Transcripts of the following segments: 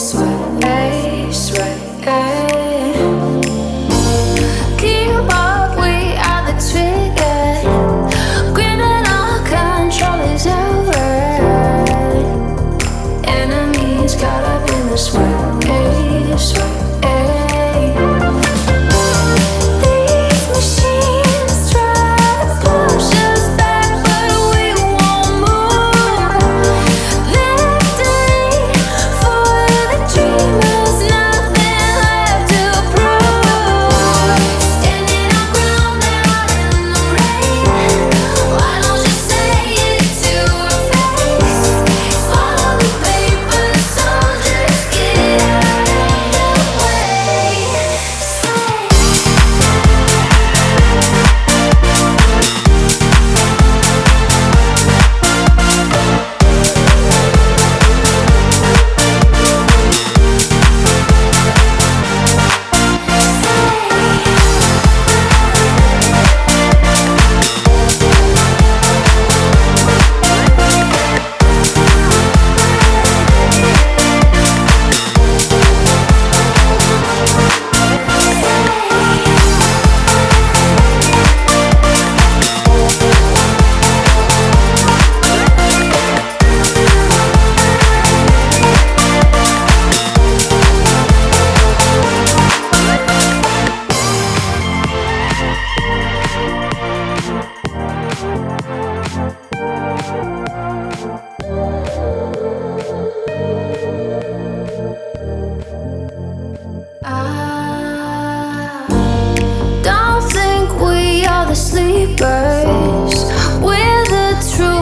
sway, sway. Keep we are the trigger. Criminal control is over. Enemies caught up in the sway, sway.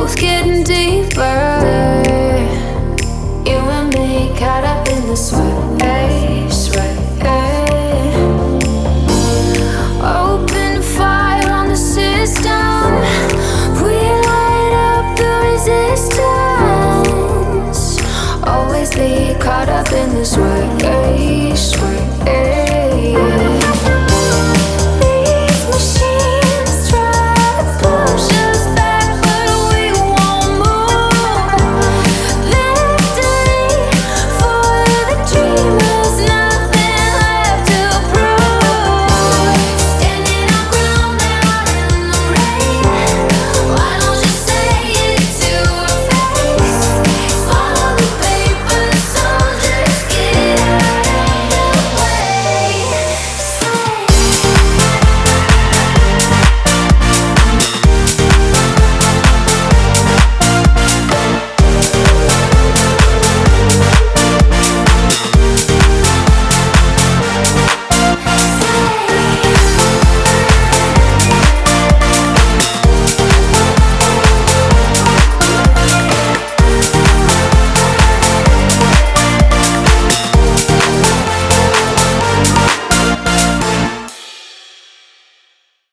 both getting deeper. You and me caught up in the sweat. Open fire on the system. We light up the resistance. Always be caught up in the sweat, hey.